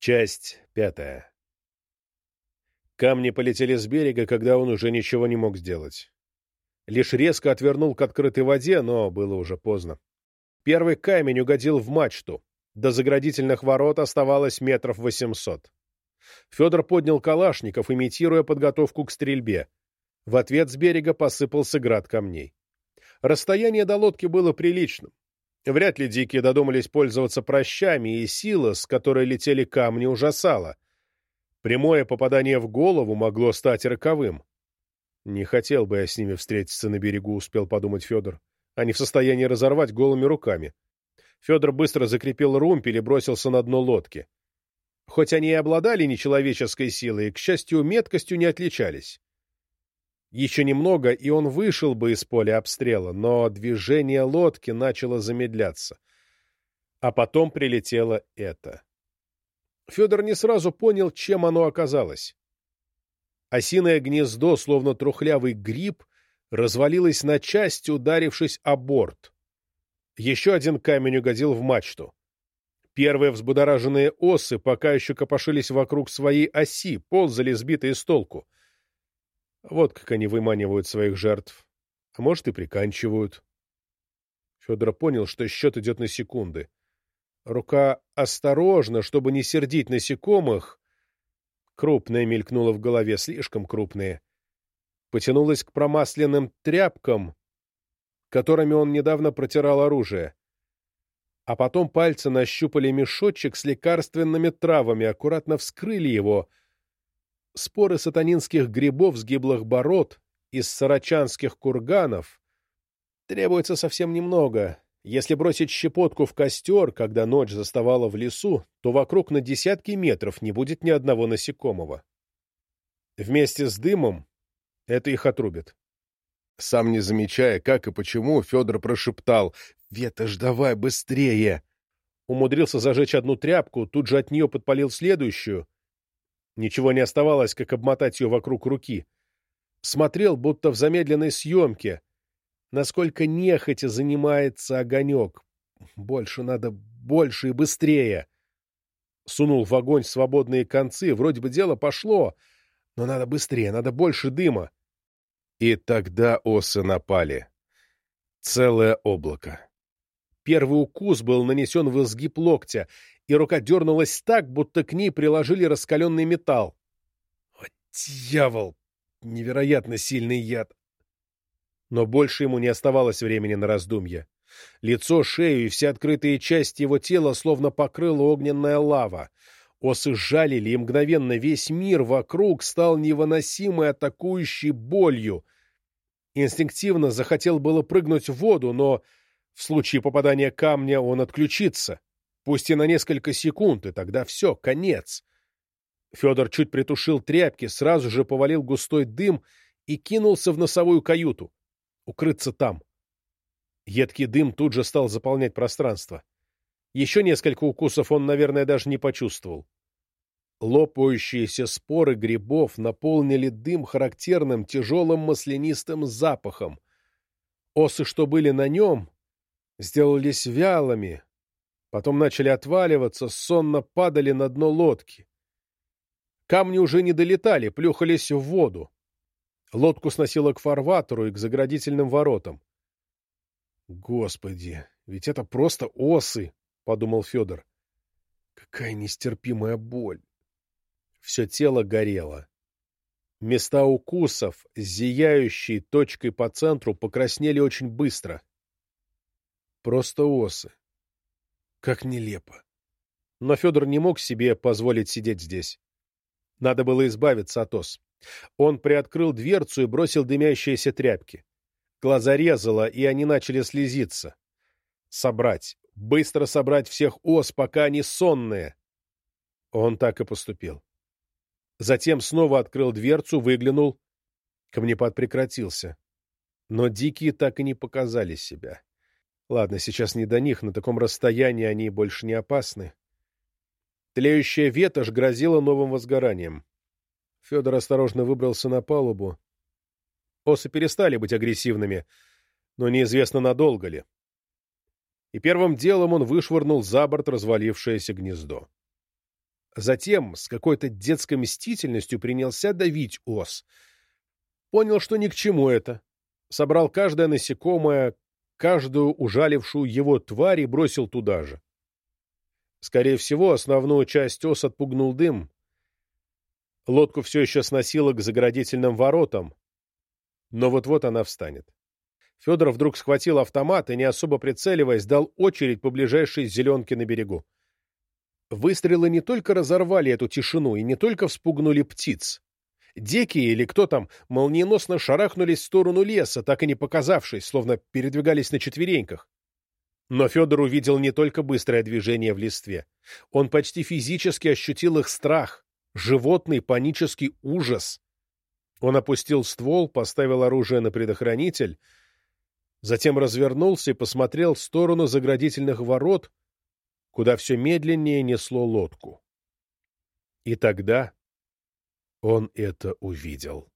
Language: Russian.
Часть пятая. Камни полетели с берега, когда он уже ничего не мог сделать. Лишь резко отвернул к открытой воде, но было уже поздно. Первый камень угодил в мачту. До заградительных ворот оставалось метров восемьсот. Федор поднял калашников, имитируя подготовку к стрельбе. В ответ с берега посыпался град камней. Расстояние до лодки было приличным. Вряд ли дикие додумались пользоваться прощами, и сила, с которой летели камни, ужасала. Прямое попадание в голову могло стать роковым. «Не хотел бы я с ними встретиться на берегу», — успел подумать Федор. «Они в состоянии разорвать голыми руками». Федор быстро закрепил румпель и бросился на дно лодки. Хоть они и обладали нечеловеческой силой, к счастью, меткостью не отличались. Еще немного, и он вышел бы из поля обстрела, но движение лодки начало замедляться. А потом прилетело это. Федор не сразу понял, чем оно оказалось. Осиное гнездо, словно трухлявый гриб, развалилось на части, ударившись о борт. Еще один камень угодил в мачту. Первые взбудораженные осы пока еще копошились вокруг своей оси, ползали сбитые с толку — вот как они выманивают своих жертв. А может, и приканчивают. Федор понял, что счет идет на секунды. Рука осторожно, чтобы не сердить насекомых. Крупная мелькнула в голове, слишком крупные. Потянулась к промасленным тряпкам, которыми он недавно протирал оружие. А потом пальцы нащупали мешочек с лекарственными травами, аккуратно вскрыли его — споры сатанинских грибов с гиблых бород из сарачанских курганов требуется совсем немного. Если бросить щепотку в костер, когда ночь заставала в лесу, то вокруг на десятки метров не будет ни одного насекомого. Вместе с дымом это их отрубит. Сам не замечая, как и почему, Федор прошептал «Ветошь, давай быстрее!» Умудрился зажечь одну тряпку, тут же от нее подпалил следующую — Ничего не оставалось, как обмотать ее вокруг руки. Смотрел, будто в замедленной съемке. Насколько нехотя занимается огонек. Больше надо, больше и быстрее. Сунул в огонь свободные концы. Вроде бы дело пошло, но надо быстрее, надо больше дыма. И тогда осы напали. Целое облако. Первый укус был нанесен в изгиб локтя, и рука дернулась так, будто к ней приложили раскаленный металл. О, дьявол! Невероятно сильный яд! Но больше ему не оставалось времени на раздумья. Лицо, шею и все открытые части его тела словно покрыла огненная лава. Осы жалили, и мгновенно весь мир вокруг стал невыносимой атакующей болью. Инстинктивно захотел было прыгнуть в воду, но в случае попадания камня он отключится пусть и на несколько секунд, и тогда все, конец. Федор чуть притушил тряпки, сразу же повалил густой дым и кинулся в носовую каюту. Укрыться там. Едкий дым тут же стал заполнять пространство. Еще несколько укусов он, наверное, даже не почувствовал. Лопающиеся споры грибов наполнили дым характерным тяжелым маслянистым запахом. Осы, что были на нем, сделались вялыми, Потом начали отваливаться, сонно падали на дно лодки. Камни уже не долетали, плюхались в воду. Лодку сносило к фарватеру и к заградительным воротам. «Господи, ведь это просто осы!» — подумал Федор. «Какая нестерпимая боль!» Все тело горело. Места укусов с зияющей точкой по центру покраснели очень быстро. Просто осы. Как нелепо. Но Федор не мог себе позволить сидеть здесь. Надо было избавиться от ос. Он приоткрыл дверцу и бросил дымящиеся тряпки. Глаза резало, и они начали слезиться. Собрать. Быстро собрать всех ос, пока они сонные. Он так и поступил. Затем снова открыл дверцу, выглянул. Камнепад прекратился. Но дикие так и не показали себя. Ладно, сейчас не до них, на таком расстоянии они больше не опасны. Тлеющая ветошь грозила новым возгоранием. Федор осторожно выбрался на палубу. Осы перестали быть агрессивными, но неизвестно, надолго ли. И первым делом он вышвырнул за борт развалившееся гнездо. Затем с какой-то детской мстительностью принялся давить ос. Понял, что ни к чему это. Собрал каждое насекомое, каждую ужалившую его тварь и бросил туда же. Скорее всего, основную часть ос отпугнул дым. Лодку все еще сносило к заградительным воротам, но вот-вот она встанет. Федор вдруг схватил автомат и, не особо прицеливаясь, дал очередь по ближайшей зеленке на берегу. Выстрелы не только разорвали эту тишину и не только вспугнули птиц. Дикие или кто там молниеносно шарахнулись в сторону леса, так и не показавшись, словно передвигались на четвереньках. Но Федор увидел не только быстрое движение в листве. Он почти физически ощутил их страх, животный панический ужас. Он опустил ствол, поставил оружие на предохранитель, затем развернулся и посмотрел в сторону заградительных ворот, куда все медленнее несло лодку. И тогда он это увидел.